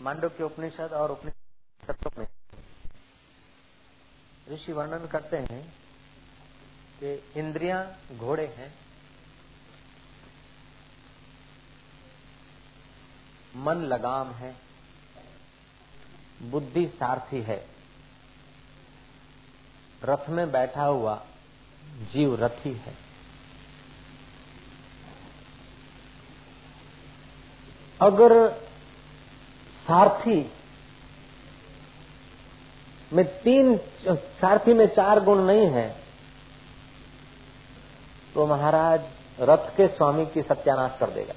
मांडव के उपनिषद और उपनिषद में। ऋषि वर्णन करते हैं कि इंद्रियाँ घोड़े हैं। मन लगाम है। बुद्धि सारथी है। रथ में बैठा हुआ जीव रथी है। अगर सारथी में तीन, सारथी में चार गुण नहीं है। तो महाराज रथ के स्वामी की सत्यानाश कर देगा।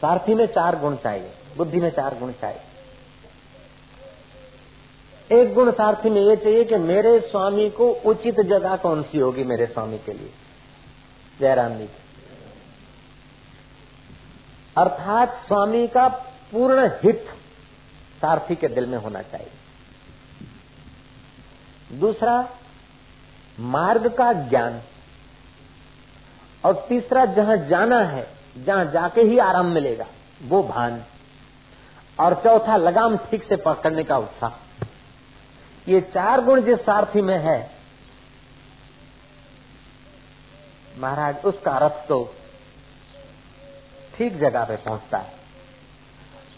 सारथी में चार गुण चाहिए, बुद्धि में चार गुण चाहिए। एक गुण सारथी में ये चाहिए कि मेरे स्वामी को उचित जगह कौन सी होगी मेरे स्वामी के लिए? जयराम जी अर्थात स्वामी का पूर्ण हित सारथी के दिल में होना चाहिए। दूसरा, मार्ग का ज्ञान। और तीसरा, जहाँ जाना है, जहाँ जाके ही आराम मिलेगा, वो भान। और चौथा, लगाम ठीक से पकड़ने का उत्साह। ये चार गुण जिस सारथी में है, महाराज, उसका रथ तो ठीक जगह पे पहुँचता है।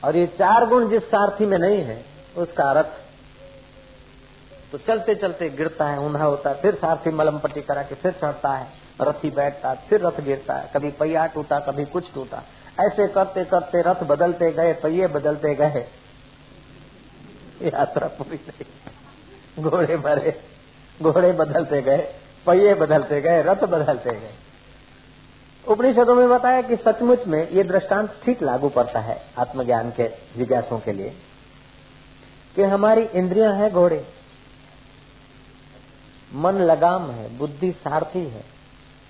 और ये चार गुण जिस सारथी में नहीं है, उसका रथ तो चलते चलते गिरता है, ऊंधा होता है, फिर सारथी मलम पट्टी करा के फिर चढ़ता है, रथी बैठता फिर रथ गिरता है, कभी पहिया टूटा, कभी कुछ टूटा। ऐसे करते करते रथ बदलते गए, पहिए बदलते गए। यात्रा पूरी नहीं। घोड़े भरे घोड़े बदलते गए, पहिए बदलते गए, रथ बदलते गए। उपनिषदों में बताया कि सचमुच में ये दृष्टांत ठीक लागू पड़ता है आत्मज्ञान के जिज्ञासों के लिए कि हमारी इंद्रियाँ हैं घोड़े। मन लगाम है, बुद्धि सारथी है,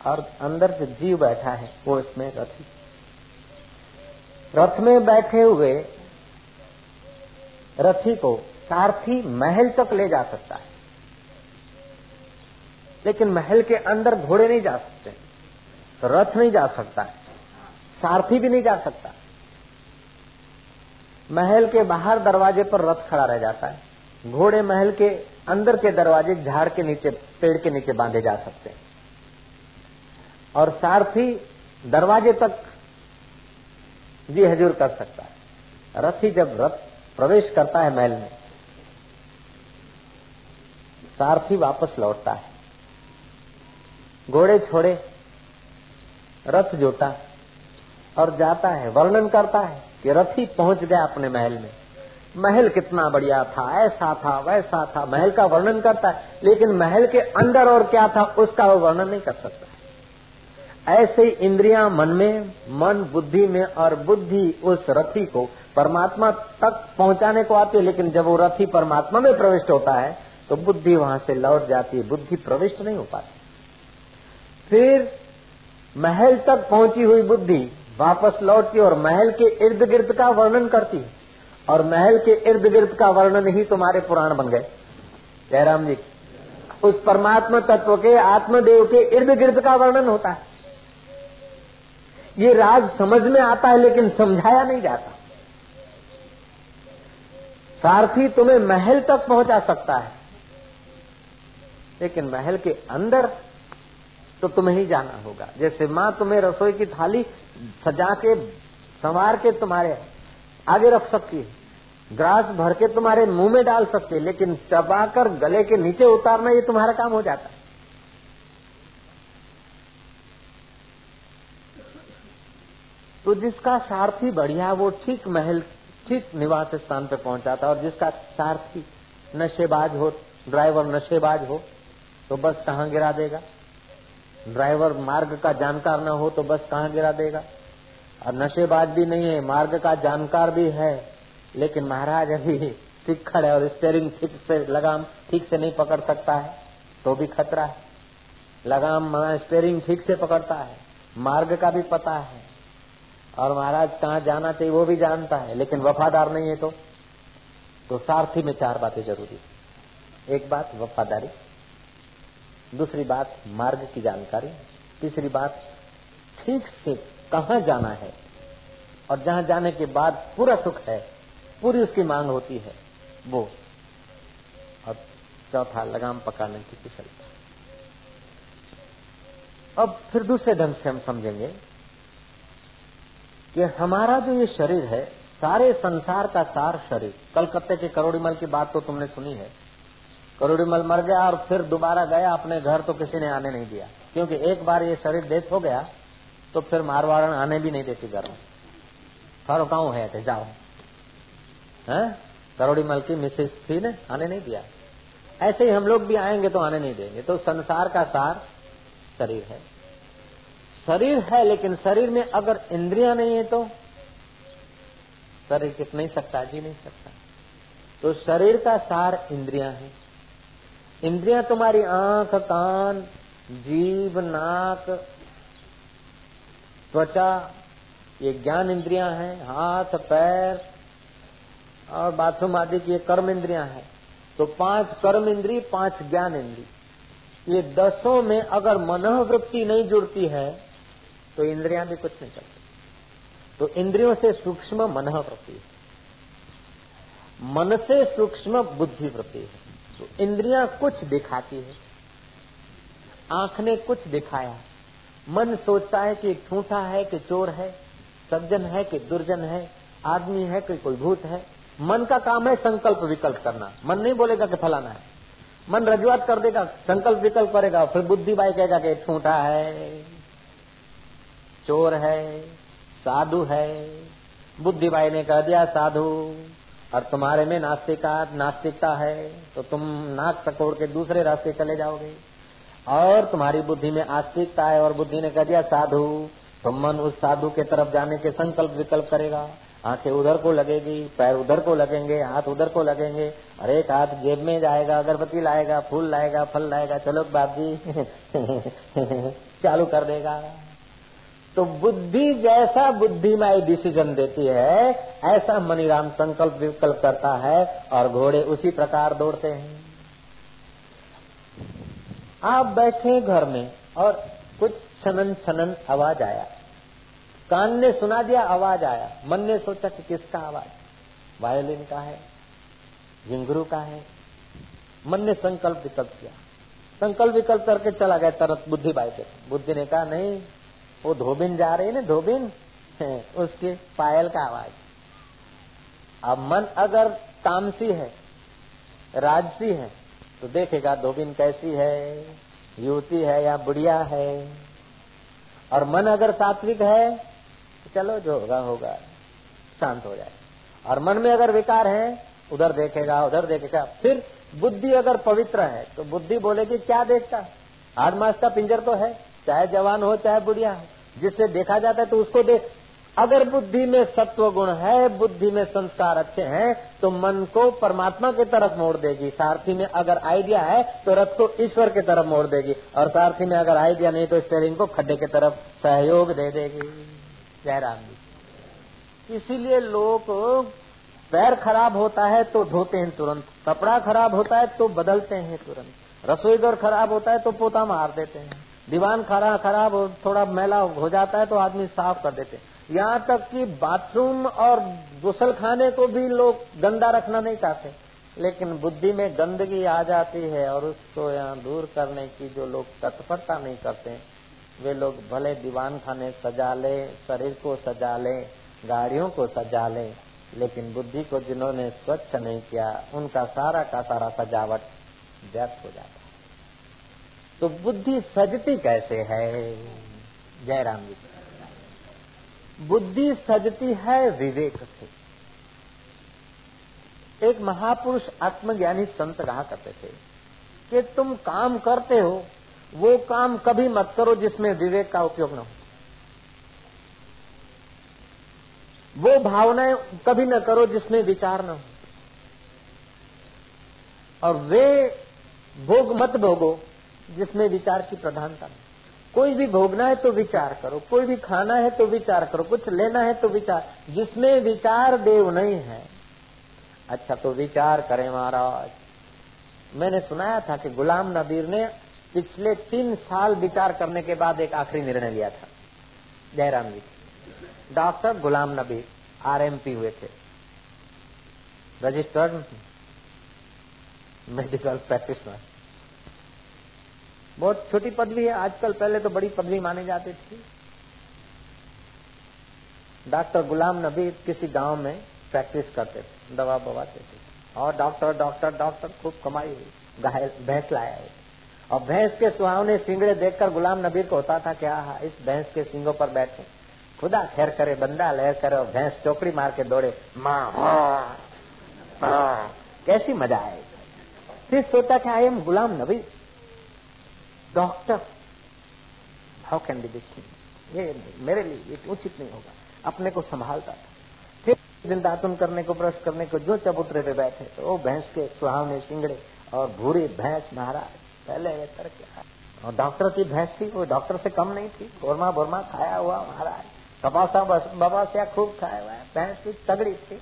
और अंदर जो जीव बैठा है, वो इसमें रथी। रथ में बैठे हुए रथी को सारथी महल तक ले जा सकता है। लेकिन महल के अंदर घोड़े नहीं जा सकते। रथ नहीं जा सकता, सारथी भी नहीं जा सकता। महल के बाहर दरवाजे पर रथ खड़ा रह जाता है। घोड़े महल के अंदर के दरवाजे झाड़ के नीचे, पेड़ के नीचे बांधे जा सकते हैं। और सारथी दरवाजे तक जी हजूर कर सकता है। रथी जब रथ प्रवेश करता है महल में, सारथी वापस लौटता है। घोड़े छोड़े रथ जोता और जाता है, वर्णन करता है कि रथी पहुँच गया अपने महल में। महल कितना बढ़िया था, ऐसा था, वैसा था, महल का वर्णन करता है, लेकिन महल के अंदर और क्या था, उसका वो वर्णन नहीं कर सकता। ऐसे ही इंद्रियाँ मन में, मन बुद्धि में और बुद्धि उस रथी को परमात्मा तक पहुँचाने को आती है, लेकिन जब वो रथी परमात्मा में प्रविष्ट होता है तो बुद्धि वहाँ से लौट जाती है, बुद्धि प्रविष्ट नहीं हो पाती। फिर महल तक पहुँची हुई बुद्धि वापस लौटती और महल के इर्द गिर्द का वर्णन करती। और महल के इर्द गिर्द का वर्णन ही तुम्हारे पुराण बन गए। जयराम जी, उस परमात्मा तत्व के आत्मदेव के इर्द गिर्द का वर्णन होता है। ये राज समझ में आता है, लेकिन समझाया नहीं जाता। सारथी तुम्हें महल तक पहुँचा सकता है। लेकिन महल के अंदर तो तुम्हें ही जाना होगा। जैसे माँ तुम्हें रसोई की थाली सजा के, संवार के तुम्हारे आगे रख सकती है। ग्रास भर के तुम्हारे मुँह में डाल सकते लेकिन चबाकर गले के नीचे उतारना ये तुम्हारा काम हो जाता है। तो जिसका सारथी बढ़िया, वो ठीक महल, ठीक निवास स्थान पे पहुंचाता और जिसका सारथी नशेबाज हो, ड्राइवर नशेबाज हो तो बस कहाँ गिरा देगा। ड्राइवर मार्ग का जानकार न हो तो बस कहाँ गिरा देगा। और नशेबाज भी नहीं है, मार्ग का जानकार भी है, लेकिन महाराज अभी सिक्खड़ है और स्टेयरिंग ठीक से, लगाम ठीक से नहीं पकड़ सकता है तो भी खतरा है। लगाम स्टेयरिंग ठीक से पकड़ता है, मार्ग का भी पता है। और महाराज कहाँ जाना चाहिए वो भी जानता है, लेकिन वफादार नहीं है तो। तो सारथी में चार बातें ज़रूरी एक बात, वफादारी। दूसरी बात, मार्ग की जानकारी। तीसरी बात, ठीक से कहाँ जाना है? और जहाँ जाने के बाद पूरा सुख है, पूरी उसकी मांग होती है, वो। और चौथा, लगाम पकाने की कुशलता। अब फिर दूसरे ढंग से हम समझेंगे कि हमारा जो ये शरीर है, सारे संसार का सार शरीर। कलकत्ते के करोड़ीमल की बात तो तुमने सुनी है। करोड़ीमल मर गया और फिर दोबारा गया, अपने घर तो किसी ने आने नहीं दिया। क्योंकि एक बार ये शरीर डेथ हो गया तो फिर मारवाड़न आने भी नहीं देती घर। में थारो गाँव है थे जाओ। है? करोड़ीमल की मिसेस थी ने, आने नहीं दिया। ऐसे ही हम लोग भी आएँगे तो आने नहीं देंगे। तो संसार का सार शरीर है। शरीर है, लेकिन शरीर में अगर इंद्रिया नहीं है तो शरीर कित नहीं सकता, जी नहीं सकता। तो शरीर का सार इंद्रिया है। इंद्रिया तुम्हारी आँख, कान जीव नाक, त्वचा, ये ज्ञान इंद्रियाँ हैं, हाथ, पैर, और बाथरूम आदि की ये कर्म इंद्रियाँ हैं। तो पाँच कर्म इंद्री, पाँच ज्ञान इंद्री। ये दसों में अगर मनोवृत्ति नहीं जुड़ती है तो इंद्रियाँ भी कुछ नहीं करती। तो इंद्रियों से सूक्ष्म मनोवृत्ति है। मन से सूक्ष्म बुद्धि वृत्ति है। तो इंद्रियाँ कुछ दिखाती है। आँख ने कुछ दिखाया। मन सोचता है कि ठूठा है, कि चोर है, सज्जन है, कि दुर्जन है, आदमी है, कि कोई भूत है। मन का काम है संकल्प विकल्प करना। मन नहीं बोलेगा कि फलाना है। मन रजुआत कर देगा, संकल्प विकल्प करेगा, फिर बुद्धि बाई कहेगा कि ठूठा है, चोर है, साधु है। बुद्धि बाई ने कह दिया, साधु। और तुम्हारे में नास्तिका, नास्तिकता है तो तुम नाक सकोड़ के दूसरे रास्ते चले जाओगे। और तुम्हारी बुद्धि में आस्तिकता है और बुद्धि ने कह दिया, साधु तो मन उस साधु के तरफ़ जाने के संकल्प विकल्प करेगा। आँखें उधर को लगेगी, पैर उधर को लगेंगे, हाथ उधर को लगेंगे, और एक हाथ जेब में जाएगा, अगरबत्ती लाएगा, फूल लाएगा, फल लाएगा, चलो बाप जी, चालू कर देगा। तो बुद्धि जैसा बुद्धिमय डिसीज़न देती है, ऐसा मनीराम संकल्प विकल्प करता है और घोड़े उसी प्रकार दौड़ते हैं। आप बैठे घर में और कुछ छनन छनन आवाज़ आया। कान ने सुना दिया, आवाज़ आया। मन ने सोचा कि किसका आवाज़? वायोलिन का है, झिंगरू का है। मन ने संकल्प विकल्प किया। संकल्प विकल्प करके चला गया, तरत बुद्धि बाई बुद्धि ने कहा, नहीं वो धोबिन जा रही ना, धोबिन? उसके पायल का आवाज़। अब मन अगर तामसी है, राजसी है तो देखेगा धोबिन कैसी है, युवती है या बुढ़िया है। और मन अगर सात्विक है तो चलो जो होगा होगा, शांत हो जाए। और मन में अगर विकार है, उधर देखेगा उधर देखेगा। फिर बुद्धि अगर पवित्र है तो बुद्धि बोलेगी, क्या देखता? आठ मास का पिंजर तो है। चाहे जवान हो, चाहे बुढ़िया हो, जिससे देखा जाता है तो उसको देख। अगर बुद्धि में सत्व गुण है, बुद्धि में संस्कार अच्छे हैं तो मन को परमात्मा की तरफ़ मोड़ देगी। सारथी में अगर आइडिया है तो रथ को ईश्वर की तरफ़ मोड़ देगी। और सारथी में अगर आइडिया नहीं तो स्टेरिंग को खड्डे की तरफ़ सहयोग दे देगी। जयराम जी। इसीलिए लोग पैर खराब होता है तो धोते हैं तुरंत। कपड़ा खराब होता है तो बदलते हैं तुरंत। रसोई घर खराब होता है तो पोता मार देते हैं। दीवान खराब खराब, थोड़ा मैला हो जाता है तो आदमी साफ़ कर देते यहाँ तक कि बाथरूम और गुसल खाने को भी लोग गंदा रखना नहीं चाहते। लेकिन बुद्धि में गंदगी आ जाती है और उसको यहाँ दूर करने की जो लोग तत्परता नहीं करते वे लोग भले दीवान खाने सजा ले, शरीर को सजा ले, गाड़ियों को सजा ले, लेकिन बुद्धि को जिन्होंने स्वच्छ नहीं किया, उनका सारा का सारा सजावट व्यर्थ हो जाता तो बुद्धि सजती कैसे है? जयराम जी। बुद्धि सजती है विवेक से। एक महापुरुष आत्मज्ञानी संत कहा करते थे कि तुम काम करते हो, वो काम कभी मत करो जिसमें विवेक का उपयोग न हो। वो भावनाएँ कभी न करो जिसमें विचार न हो। और वे भोग मत भोगो जिसमें विचार की प्रधानता कोई भी भोगना है तो विचार करो, कोई भी खाना है तो विचार करो, कुछ लेना है तो विचार, जिसमें विचार देव नहीं है। अच्छा तो विचार करें महाराज। मैंने सुनाया था कि गुलाम नबीर ने पिछले तीन साल विचार करने के बाद एक आखिरी निर्णय लिया था। जयराम जी, डॉक्टर गुलाम नबी आरएमपी हुए थे। Registered medical practitioner. बहुत छोटी पदवी है, आजकल पहले तो बड़ी पदवी माने जाती थी। डॉक्टर गुलाम नबी किसी गाँव में प्रैक्टिस करते थे, दवा बवाते थे। और डॉक्टर डॉक्टर डॉक्टर, खूब कमाई हुई भैंस लाया है और भैंस के सुहावने सिंगड़े देखकर गुलाम नबीर को होता था क्या इस भैंस के सिंगों पर बैठे। खुदा खैर करे, बंदा लहर करे और भैंस चौकड़ी मार के दौड़े। माँ कैसी मज़ा आए फिर सोचा क्या M Ghulam Nabi. Doctor how can be this ये मेरे लिए ये उचित नहीं होगा। अपने को संभालता था। फिर दिन दातुन करने को, ब्रश करने को, जो चबूतरे पे बैठे तो वो भैंस के सुहावने सिंगड़े और भूरी भैंस महाराज, पहले कर क्या और डॉक्टर की भैंस थी, वो डॉक्टर से कम नहीं थी। बोरमा बोरमा खाया हुआ महाराज। कपासा बाबा से खूब खाया हुआ भैंस की तगड़ी थी।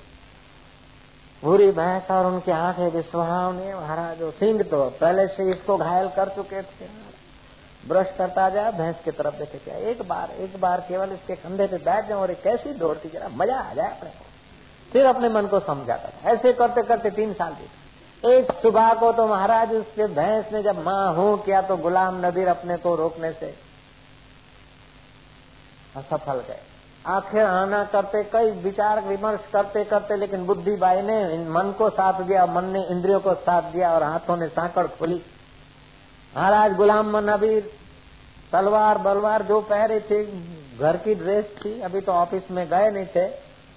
भूरी भैंस और उनकी आँखें भी सुहावने महाराज। सिंह तो पहले से इसको घायल कर चुके थे। ब्रश करता जाए, भैंस की तरफ़ देखे क्या, एक बार एक बार केवल इसके कंधे पे बैठ जाओ और एक कैसी दौड़ती जरा मज़ा आ जाए अपने फिर अपने मन को समझाता था। ऐसे करते करते तीन साल बीत एक सुबह को तो महाराज उसके भैंस ने जब माँ हूँ किया तो गुलाम नबीर अपने को रोकने से असफल गए। आखिर आना करते, कई विचार विमर्श करते करते, लेकिन बुद्धि बाई ने मन को साथ दिया, मन ने इंद्रियों को साथ दिया और हाथों ने सांकड़ खोली। महाराज गुलाम नबीर तलवार बलवार जो पहरे थे, घर की ड्रेस थी, अभी तो ऑफ़िस में गए नहीं थे,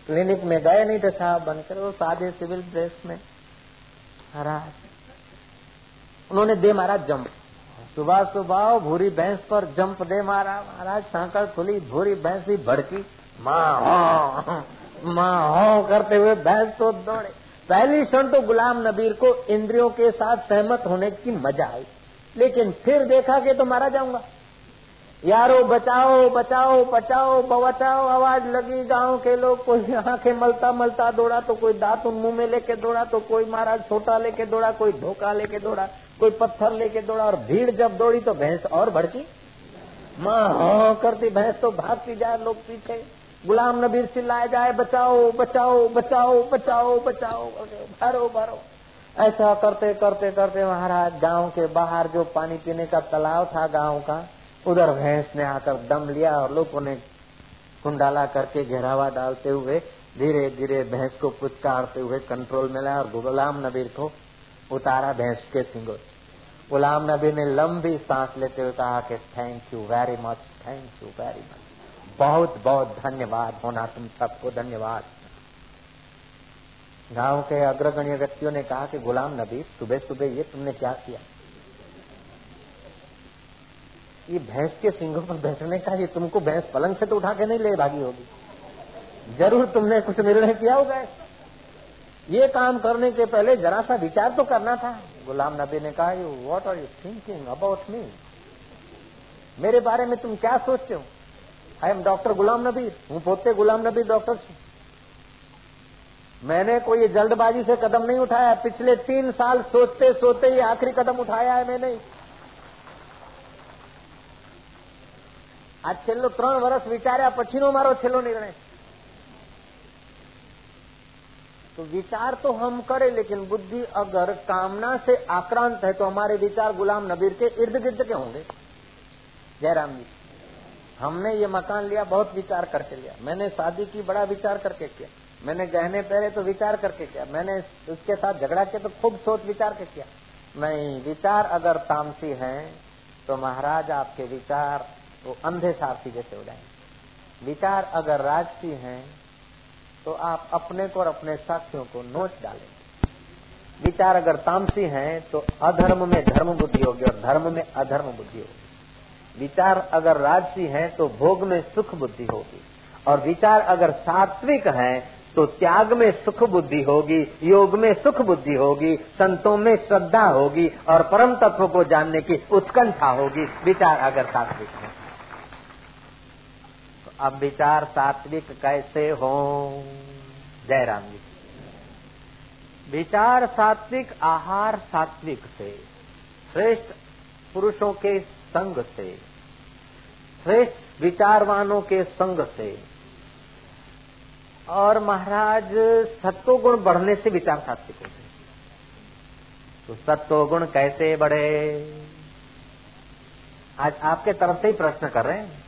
क्लिनिक में गए नहीं थे साहब बनकर, वो सादे सिविल ड्रेस में। महाराज, उन्होंने दे मारा जंप। सुबह सुबह भूरी भैंस पर जंप दे मारा। महाराज, सांकड़ खुली, भूरी भैंस भी भड़की। माँ हो माँ हो करते हुए भैंस तो दौड़े। पहली क्षण तो गुलाम नबीर को इंद्रियों के साथ सहमत होने की मज़ा आई। लेकिन फिर देखा कि तो मारा जाऊँगा। यारो, बचाओ बचाओ बचाओ बचाओ, आवाज़ लगी, गाँव के लोग कोई आँखें मलता मलता दौड़ा तो कोई दांत मुँह में लेके दौड़ा तो कोई महाराज छोटा लेके दौड़ा, कोई धोखा लेके दौड़ा, कोई पत्थर लेके दौड़ा, और भीड़ जब दौड़ी तो भैंस और भड़की। माँ हाँ करती भैंस तो भागती जाए, लोग पीछे। गुलाम नबीर चिल्लाए जाए, बचाओ बचाओ बचाओ बचाओ बचाओ, भरो भरो। ऐसा करते करते करते महाराज गाँव के बाहर जो पानी पीने का तालाब था गाँव का, उधर भैंस ने आकर दम लिया और लोगों ने कुंडाला करके घेरावा डालते हुए धीरे धीरे भैंस को पुचकारते हुए कंट्रोल में लाया और गुलाम नबीर को उतारा भैंस के सिंगो गुलाम नबी ने लंबी सांस लेते हुए कहा कि thank you very much thank you very much बहुत बहुत धन्यवाद होना तुम सबको धन्यवाद। गाँव के अग्रगण्य व्यक्तियों ने कहा कि गुलाम नबी, सुबह सुबह ये तुमने क्या किया? ये भैंस के सिंगों पर बैठने का ये तुमको भैंस पलंग से तो उठा के नहीं ले भागी होगी। ज़रूर तुमने कुछ निर्णय किया होगा। ये काम करने के पहले जरा सा विचार तो करना था। गुलाम नबी ने कहा you what are you thinking about me मेरे बारे में तुम क्या सोचते हो? I am doctor Ghulam Nabi, हूँ पोते गुलाम नबी डॉक्टर मैंने कोई जल्दबाजी से कदम नहीं उठाया पिछले तीन साल सोचते सोचते ही आखिरी कदम उठाया है मैंने આ છેલ્લો ત્રણ વર્ષ વિચાર્યા પછીનો મારો છેલ્લો निर्णय तो विचार तो हम करें लेकिन बुद्धि अगर कामना से आक्रांत है तो हमारे विचार गुलाम नबीर के इर्द गिर्द के होंगे जयराम जी हमने ये मकान लिया बहुत विचार करके लिया मैंने शादी की बड़ा विचार करके किया मैंने गहने पहरे तो विचार करके किया। मैंने उसके साथ झगड़ा किया तो खूब सोच विचार के किया। नहीं, विचार अगर तामसी है तो महाराज आपके विचार वो अंधे सारथी जैसे हो जाएँगे। विचार अगर राजसी हैं तो आप अपने को और अपने साथियों को नोच डालेंगे। विचार अगर तामसी हैं तो अधर्म में धर्म बुद्धि होगी और धर्म में अधर्म बुद्धि होगी। विचार अगर राजसी हैं तो भोग में सुख बुद्धि होगी। और विचार अगर सात्विक हैं तो त्याग में सुख बुद्धि होगी, योग में सुख बुद्धि होगी, संतों में श्रद्धा होगी और परम तत्व को जानने की उत्कंठा होगी। विचार अगर सात्विक है अब विचार सात्विक कैसे हो? जयराम जी। विचार सात्विक, आहार सात्विक से, श्रेष्ठ पुरुषों के संग से, श्रेष्ठ विचारवानों के संग से और महाराज सत्व गुण बढ़ने से विचार सात्विक होते तो सत्व गुण कैसे बढ़े? आज आपके तरफ़ से ही प्रश्न कर रहे हैं।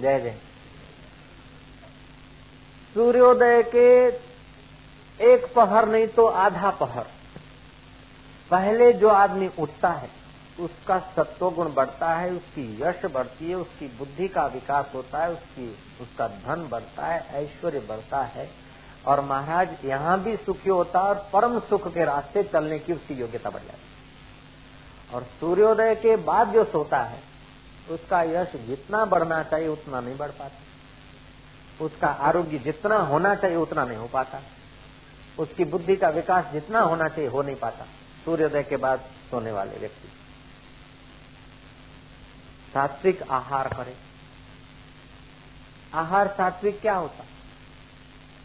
जय जय। सूर्योदय के एक पहर नहीं तो आधा पहर। पहले जो आदमी उठता है उसका सत्व गुण बढ़ता है, उसकी यश बढ़ती है, उसकी बुद्धि का विकास होता है, उसकी, उसका धन बढ़ता है, ऐश्वर्य बढ़ता है। और महाराज, यहाँ भी सुखी होता है और परम सुख के रास्ते चलने की उसकी योग्यता बढ़ जाती है। और सूर्योदय के बाद जो सोता है, उसका यश जितना बढ़ना चाहिए उतना नहीं बढ़ पाता। उसका आरोग्य जितना होना चाहिए उतना नहीं हो पाता। उसकी बुद्धि का विकास जितना होना चाहिए हो नहीं पाता। सूर्योदय के बाद सोने वाले व्यक्ति। सात्विक आहार करे। आहार सात्विक क्या होता?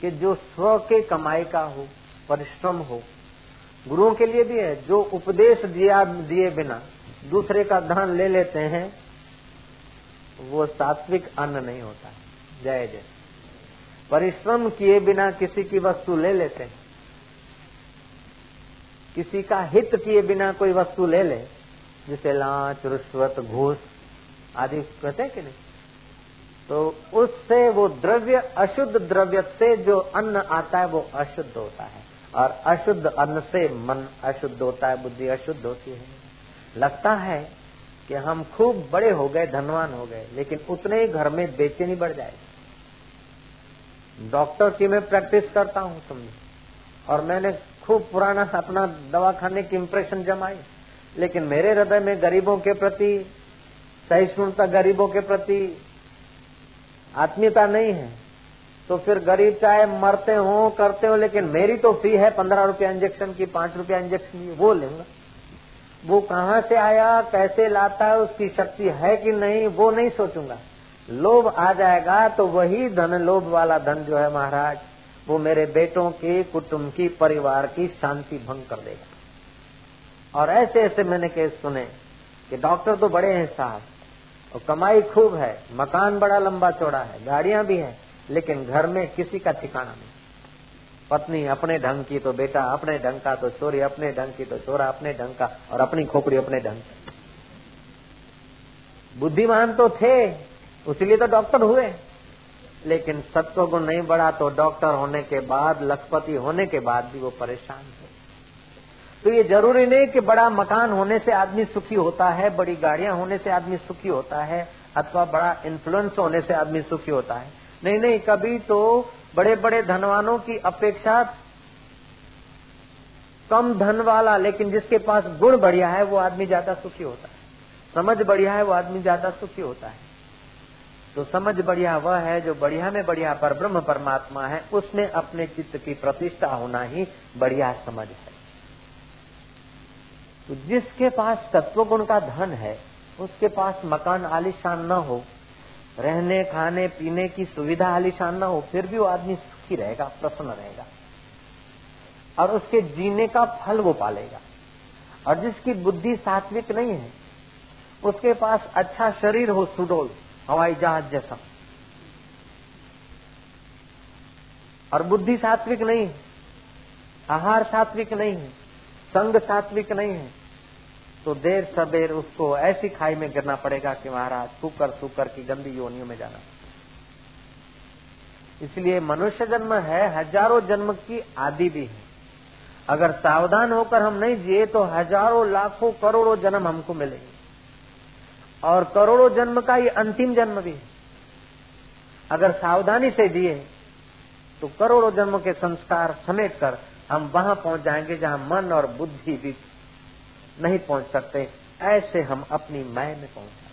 कि जो स्व के कमाई का हो, परिश्रम हो, गुरुओं के लिए भी है, जो उपदेश दिया, दिए बिना दूसरे का धन ले लेते हैं, वो सात्विक अन्न नहीं होता। जय जय। परिश्रम किए बिना किसी की वस्तु ले लेते हैं। किसी का हित किए बिना कोई वस्तु ले ले, जैसे लाच, रुश्वत, घूस आदि कहते हैं कि नहीं? तो उससे वो द्रव्य, अशुद्ध द्रव्य से जो अन्न आता है, वो अशुद्ध होता है। और अशुद्ध अन्न से मन अशुद्ध होता है, बुद्धि अशुद्ध होती है। लगता है कि हम खूब बड़े हो गए, धनवान हो गए, लेकिन उतने ही घर में बेचैनी बढ़ जाएगी। डॉक्टर की मैं प्रैक्टिस करता हूँ समझे और मैंने खूब पुराना अपना दवा खाने की इम्प्रेशन जमाई। लेकिन मेरे हृदय में गरीबों के प्रति सहिष्णुता गरीबों के प्रति आत्मीयता नहीं है तो फिर गरीब चाहे मरते हो, करते हो, लेकिन मेरी तो फ़ी है, पंद्रह रुपया इंजेक्शन की, पाँच रुपया इंजेक्शन की, वो लेंगे। वो कहाँ से आया, कैसे लाता है, उसकी शक्ति है कि नहीं, वो नहीं सोचूँगा। लोभ आ जाएगा तो वही धन लोभ वाला धन जो है महाराज, वो मेरे बेटों की, कुटुंब की, परिवार की शांति भंग कर देगा। और ऐसे ऐसे मैंने केस सुने कि डॉक्टर तो बड़े हैं साहब और कमाई खूब है, मकान बड़ा लंबा चौड़ा है, गाड़ियाँ भी हैं, लेकिन घर में किसी का ठिकाना नहीं। पत्नी अपने ढंग की तो बेटा, अपने ढंग का तो चोरी अपने ढंग की तो चोरा अपने ढंग का और अपनी खोपड़ी अपने ढंग की। बुद्धिमान तो थे, उसलिए तो डॉक्टर हुए। लेकिन सत्व गुण नहीं बढ़ा तो डॉक्टर होने के बाद, लखपति होने के बाद भी वो परेशान थे। तो ये ज़रूरी नहीं कि बड़ा मकान होने से आदमी सुखी होता है, बड़ी गाड़ियाँ होने से आदमी सुखी होता है, अथवा बड़ा इन्फ्लुएंस होने से आदमी सुखी होता है। नहीं नहीं, कभी तो बड़े बड़े धनवानों की अपेक्षा कम धन वाला, लेकिन जिसके पास गुण बढ़िया है, वो आदमी ज़्यादा सुखी होता है। समझ बढ़िया है, वो आदमी ज़्यादा सुखी होता है। तो समझ बढ़िया वह है जो बढ़िया में बढ़िया पर ब्रह्म परमात्मा है, उसमें अपने चित्त की प्रतिष्ठा होना ही बढ़िया समझ है। तो जिसके पास तत्व गुण का धन है, उसके पास मकान आलिशान न हो, रहने, खाने, पीने की सुविधा आलिशान न हो, फिर भी वो आदमी सुखी रहेगा, प्रसन्न रहेगा। और उसके जीने का फल वो पालेगा। और जिसकी बुद्धि सात्विक नहीं है, उसके पास अच्छा शरीर हो, सुडोल, हवाई जहाज़ जैसा। और बुद्धि सात्विक नहीं है, आहार सात्विक नहीं है संग सात्विक नहीं है। तो देर सबेर उसको ऐसी खाई में गिरना पड़ेगा कि महाराज सुकर सुकर की गंदी योनियों में जाना। इसलिए मनुष्य जन्म है, हज़ारों जन्म की आदि भी है। अगर सावधान होकर हम नहीं जिए तो हज़ारों, लाखों, करोड़ों जन्म हमको मिलेंगे। और करोड़ों जन्म का ये अंतिम जन्म भी है। अगर सावधानी से जिए तो करोड़ों जन्म के संस्कार समेट कर हम वहाँ पहुँच जाएँगे जहाँ मन और बुद्धि भी नहीं पहुँच सकते। ऐसे हम अपनी मय में पहुँच जाते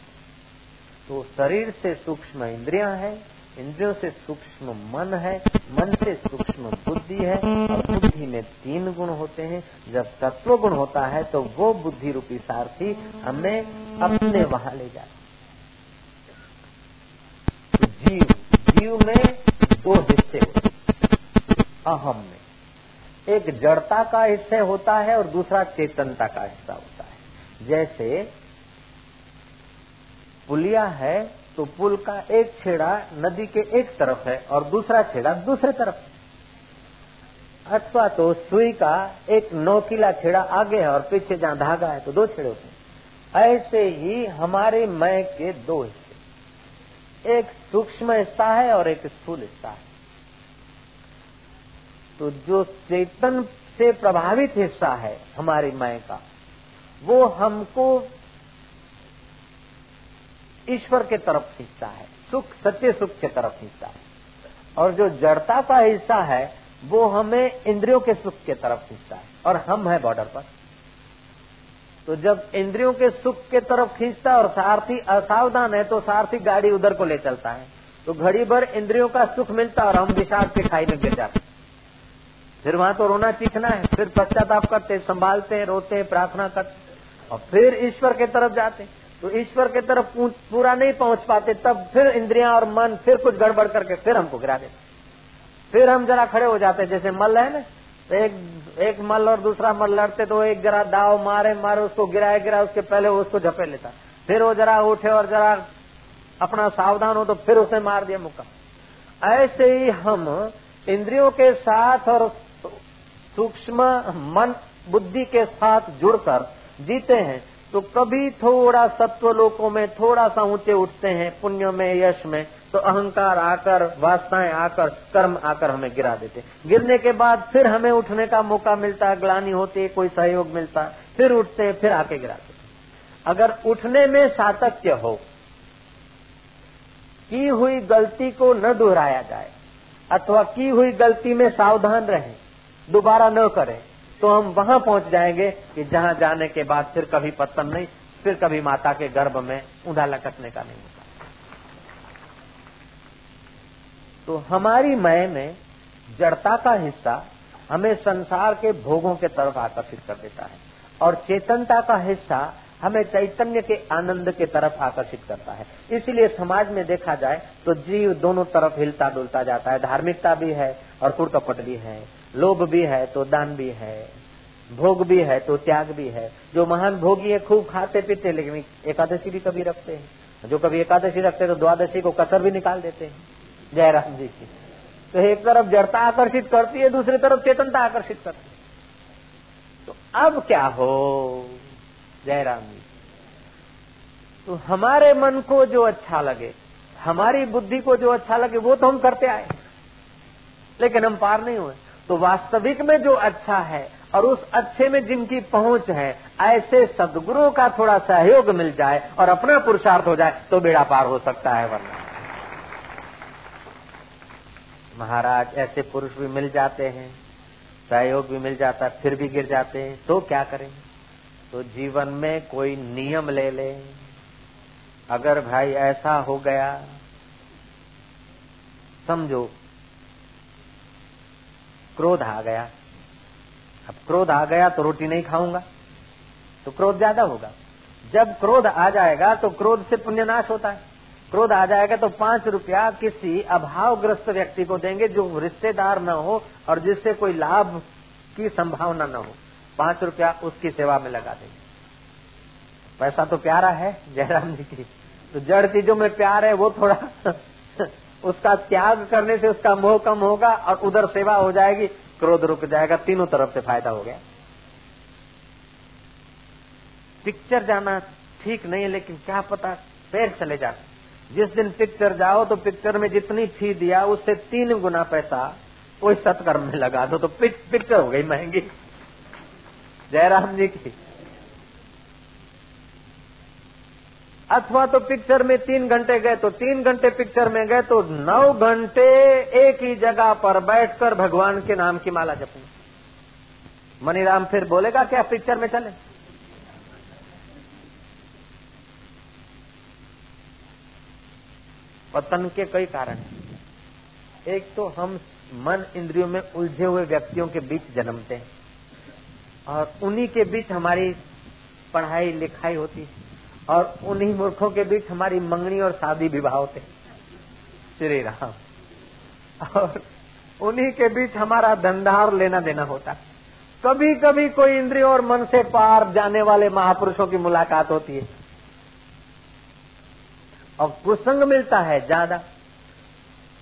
तो शरीर से सूक्ष्म इंद्रियाँ है, इंद्रियों से सूक्ष्म मन है, मन से सूक्ष्म बुद्धि है, और बुद्धि में तीन गुण होते हैं। जब तत्व गुण होता है तो वो बुद्धि रूपी सारथी हमें अपने वहाँ ले जाए। तो जीव जीव में दो हिस्से अहम में। एक जड़ता का हिस्से होता है और दूसरा चेतनता का हिस्सा होता है। जैसे पुलिया है तो पुल का एक छेड़ा नदी के एक तरफ़ है और दूसरा छेड़ा दूसरे तरफ़ अथवा तो सुई का एक नोकीला छेड़ा आगे है और पीछे जहाँ धागा है तो दो छेड़े होते हैं। ऐसे ही हमारे मय के दो हिस्से। एक सूक्ष्म हिस्सा है और एक स्थूल हिस्सा है। तो जो चेतन से प्रभावित हिस्सा है हमारी मय का, वो हमको ईश्वर के तरफ़ खींचता है, सुख, सत्य सुख के तरफ़ खींचता है। और जो जड़ता का हिस्सा है, वो हमें इंद्रियों के सुख के तरफ़ खींचता है, और हम है बॉर्डर पर। तो जब इंद्रियों के सुख के तरफ़ खींचता है और सारथी असावधान है तो सारथी गाड़ी उधर को ले चलता है। तो घड़ी भर इंद्रियों का सुख मिलता है और हम विषाद के खाई में गिर जाते फिर वहाँ तो रोना चीखना है, फिर पश्चाताप करते, संभालते हैं रोते हैं प्रार्थना करते। और फिर ईश्वर के तरफ़ जाते। तो ईश्वर के तरफ़ पूरा नहीं पहुँच पाते, तब फिर इंद्रियाँ और मन फिर कुछ गड़बड़ करके फिर हमको गिरा देते। फिर हम जरा खड़े हो जाते, जैसे मल है ना तो एक एक मल और दूसरा मल लड़ते तो एक जरा दाव मारे मारे, उसको गिराए गिरा उसके पहले वो उसको झपे लेता। फिर वो जरा उठे और जरा अपना सावधान हो तो फिर उसे मार दिया मुक्का। ऐसे ही हम इंद्रियों के साथ और सूक्ष्म मन बुद्धि के साथ जुड़कर जीते हैं तो कभी थोड़ा सत्व लोकों में थोड़ा सा ऊँचे उठते हैं, पुण्य में, यश में तो अहंकार आकर, वासनाएँ आकर, कर्म आकर हमें गिरा देते गिरने के बाद फिर हमें उठने का मौका मिलता है, ग्लानी होती है, कोई सहयोग मिलता है, फिर उठते हैं, फिर आके गिराते अगर उठने में सातत्य हो की हुई गलती को न दोहराया जाए, अथवा की हुई गलती में सावधान रहे दोबारा न करें तो हम वहाँ पहुँच जाएँगे कि जहाँ जाने के बाद फिर कभी पतन नहीं, फिर कभी माता के गर्भ में ऊंधा लटकने का नहीं होता। तो हमारी मय में जड़ता का हिस्सा हमें संसार के भोगों के तरफ़ आकर्षित कर देता है, और चेतनता का हिस्सा हमें चैतन्य के आनंद के तरफ़ आकर्षित करता है। इसलिए समाज में देखा जाए तो जीव दोनों तरफ़ हिलता डुलता जाता है, धार्मिकता भी है और कुड़कपट भी है। लोभ भी है तो दान भी है, भोग भी है तो त्याग भी है। जो महान भोगी है, खूब खाते पीते, लेकिन एकादशी भी कभी रखते हैं। जो कभी एकादशी रखते हैं तो द्वादशी को कसर भी निकाल देते हैं। जयराम जी की। तो एक तरफ़ जड़ता आकर्षित करती है, दूसरी तरफ़ चेतनता आकर्षित करती है। तो अब क्या हो? जयराम जी। तो हमारे मन को जो अच्छा लगे, हमारी बुद्धि को जो अच्छा लगे, वो तो हम करते आए लेकिन हम पार नहीं हुए। तो वास्तविक में जो अच्छा है और उस अच्छे में जिनकी पहुँच है, ऐसे सदगुरुओं का थोड़ा सहयोग मिल जाए और अपना पुरुषार्थ हो जाए तो बेड़ा पार हो सकता है वरना। महाराज, ऐसे पुरुष भी मिल जाते हैं, सहयोग भी मिल जाता है फिर भी गिर जाते हैं तो क्या करें? तो जीवन में कोई नियम ले ले। अगर भाई ऐसा हो गया, समझो क्रोध आ गया। अब क्रोध आ गया तो रोटी नहीं खाऊँगा तो क्रोध ज़्यादा होगा। जब क्रोध आ जाएगा तो क्रोध से पुण्य नाश होता है। क्रोध आ जाएगा तो पाँच रुपया किसी अभावग्रस्त व्यक्ति को देंगे जो रिश्तेदार न हो और जिससे कोई लाभ की संभावना न हो। पाँच रुपया उसकी सेवा में लगा देंगे। पैसा तो प्यारा है, जयराम जी की। तो जड़ चीज़ों में प्यार है, वो थोड़ा उसका त्याग करने से उसका मोह कम होगा और उधर सेवा हो जाएगी, क्रोध रुक जाएगा, तीनों तरफ़ से फ़ायदा हो गया। पिक्चर जाना ठीक नहीं है लेकिन क्या पता पैर चले जाते जिस दिन पिक्चर जाओ तो पिक्चर में जितनी फ़ी दिया, उससे तीन गुना पैसा कोई सत्कर्म में लगा दो तो पिक्चर हो गई महँगी। जयराम जी की। अथवा तो पिक्चर में तीन घंटे गए तो तीन घंटे पिक्चर में गए तो नौ घंटे एक ही जगह पर बैठकर भगवान के नाम की माला जपें मनीराम फिर बोलेगा, क्या पिक्चर में चले? पतन के कई कारण एक तो हम मन इंद्रियों में उलझे हुए व्यक्तियों के बीच जन्मते हैं। और उन्हीं के बीच हमारी पढ़ाई लिखाई होती है। और उन्हीं मूर्खों के बीच हमारी मंगनी और शादी विवाह होते श्री राम। और उन्हीं के बीच हमारा धंधार लेना देना होता कभी कभी कोई इंद्रिय और मन से पार जाने वाले महापुरुषों की मुलाकात होती है। और प्रसंग मिलता है ज़्यादा।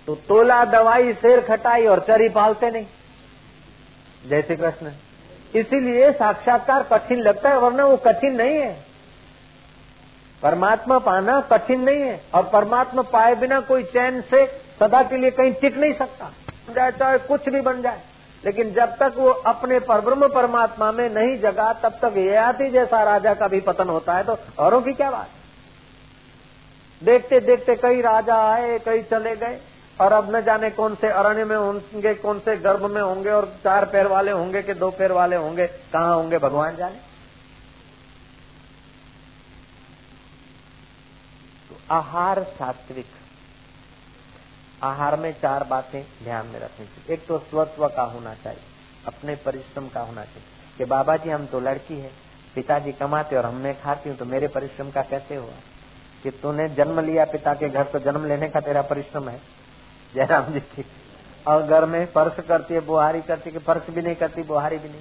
तो तोला दवाई शेर खटाई और चरी पालते नहीं। जय श्री कृष्ण। इसीलिए साक्षात्कार कठिन लगता है, वरना वो कठिन नहीं है। परमात्मा पाना कठिन नहीं है। और परमात्मा पाए बिना कोई चैन से सदा के लिए कहीं टिक नहीं सकता। जाए चाहे कुछ भी बन जाए। लेकिन जब तक वो अपने परब्रह्म परमात्मा में नहीं जगा, तब तक ये आती जैसा राजा का भी पतन होता है। तो औरों की क्या बात? देखते देखते कई राजा आए, कई चले गए। और अब न जाने कौन से अरण्य में होंगे, कौन से गर्भ में होंगे, और चार पैर वाले होंगे कि दो पैर वाले होंगे, कहाँ होंगे, भगवान जाने। आहार सात्विक। आहार में चार बातें ध्यान में रखनी चाहिए। एक तो स्वत्व का होना चाहिए, अपने परिश्रम का होना चाहिए। कि बाबा जी हम तो लड़की है, पिताजी कमाते और हम मैं खाती हूँ तो मेरे परिश्रम का कैसे हुआ? कि तूने जन्म लिया पिता के घर तो जन्म लेने का तेरा परिश्रम है। जयराम जी की। और घर में फर्श करती है, बुहारी करती है फर्श भी नहीं करती, बुहारी भी नहीं।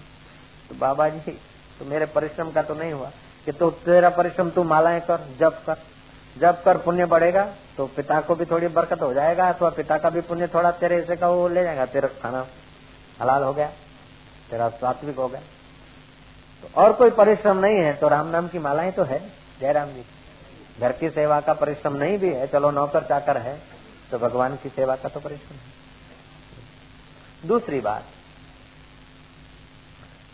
तो बाबा जी तो मेरे परिश्रम का तो नहीं हुआ। कि तो तेरा परिश्रम तू मालाएँ कर जब कर। जब कर पुण्य बढ़ेगा तो पिता को भी थोड़ी बरकत हो जाएगा, अथवा पिता का भी पुण्य थोड़ा तेरे ऐसे का वो ले जाएगा, तेरा खाना हलाल हो गया, तेरा सात्विक हो गया। तो और कोई परिश्रम नहीं है तो राम नाम की मालाएँ तो है जय राम जी। घर की सेवा का परिश्रम नहीं भी है, चलो नौकर चाकर है तो भगवान की सेवा का तो परिश्रम है। दूसरी बात,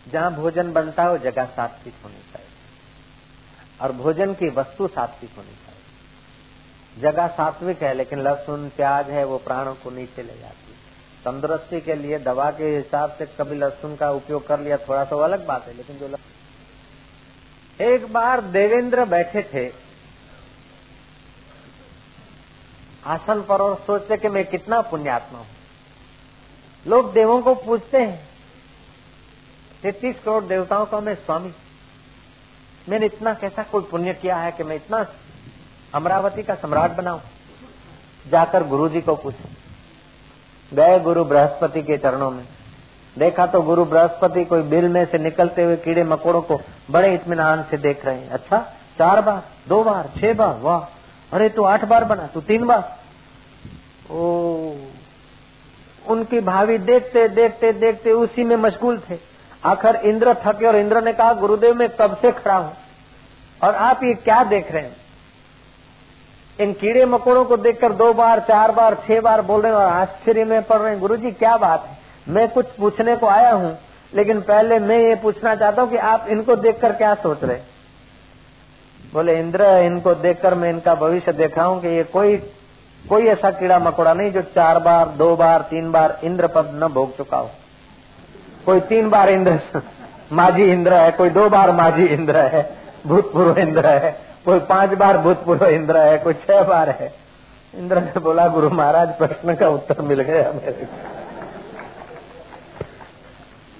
जहाँ भोजन बनता है, वो जगह सात्विक होनी चाहिए, और भोजन की वस्तु सात्विक होनी चाहिए। जगह सात्विक है, लेकिन लहसुन, प्याज है, वो प्राणों को नीचे ले जाती है। तंदुरुस्ती के लिए, दवा के हिसाब से कभी लहसुन का उपयोग कर लिया, थोड़ा सा अलग बात है, लेकिन जो लग... एक बार देवेंद्र बैठे थे, आसन पर, और सोचते कि मैं कितना पुण्यात्मा हूँ। लोग देवों को पूछते हैं। तैतीस करोड़ देवताओं का मैं स्वामी। मैंने इतना कैसा कोई पुण्य किया है कि मैं इतना अमरावती का सम्राट बनाओ। जाकर गुरु जी को पूछे। गए गुरु बृहस्पति के चरणों में। देखा तो गुरु बृहस्पति कोई बिल में से निकलते हुए कीड़े मकोड़ों को बड़े इतमान से देख रहे हैं। अच्छा चार बार, दो बार, छह बार, वाह। अरे, तू आठ बार बना, तू तीन बार। ओ, उनकी भावी देखते देखते देखते उसी में मशगूल थे। आखिर इंद्र थके और इंद्र ने कहा, गुरुदेव, मैं कब से खड़ा हूँ? और आप ये क्या देख रहे हैं? इन कीड़े मकोड़ों को देखकर दो बार, चार बार, छह बार बोल रहे और आश्चर्य में पड़ रहे गुरु जी क्या बात है? मैं कुछ पूछने को आया हूँ, लेकिन पहले मैं ये पूछना चाहता हूँ कि आप इनको देखकर क्या सोच रहे बोले, इंद्र, इनको देखकर मैं इनका भविष्य देखा हूँ कि ये कोई कोई ऐसा कीड़ा मकोड़ा नहीं जो चार बार, दो बार, तीन बार इंद्र पद न भोग चुका हो। कोई तीन बार इंद्र माझी इंद्र है, कोई दो बार माजी इंद्र है, भूतपूर्व इंद्र है। कोई पाँच बार भूतपूर्व इंद्र है कोई छह बार है। इंद्र ने बोला, गुरु महाराज, प्रश्न का उत्तर मिल गया मेरे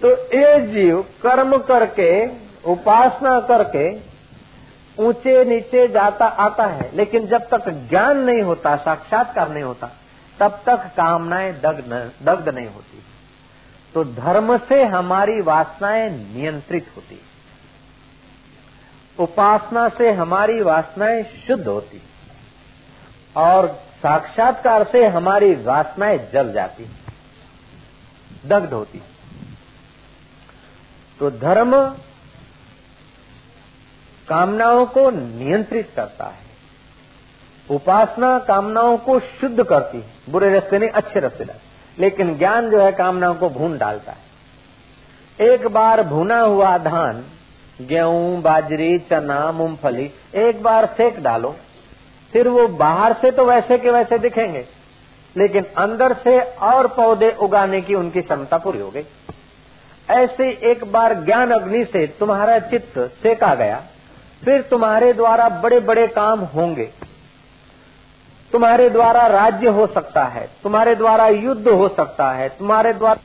तो ये जीव कर्म करके, उपासना करके, ऊँचे नीचे जाता आता है, लेकिन जब तक ज्ञान नहीं होता, साक्षात्कार नहीं होता, तब तक कामनाएँ दग्ध दग्ध नहीं होती। तो धर्म से हमारी वासनाएँ नियंत्रित होती उपासना से हमारी वासनाएँ शुद्ध होती और साक्षात्कार से हमारी वासनाएँ जल जाती, दग्ध होती। तो धर्म कामनाओं को नियंत्रित करता है, उपासना कामनाओं को शुद्ध करती है बुरे रस्ते नहीं, अच्छे रस्ते डालती लेकिन ज्ञान जो है कामनाओं को भून डालता है। एक बार भुना हुआ धान गेहूँ, बाजरी, चना, मूंगफली, एक बार सेक डालो। फिर वो बाहर से तो वैसे के वैसे दिखेंगे, लेकिन अंदर से और पौधे उगाने की उनकी क्षमता पूरी हो गई। ऐसे एक बार ज्ञान अग्नि से तुम्हारा चित्त सेका गया, फिर तुम्हारे द्वारा बड़े बड़े काम होंगे। तुम्हारे द्वारा राज्य हो सकता है, तुम्हारे द्वारा युद्ध हो सकता है, तुम्हारे द्वारा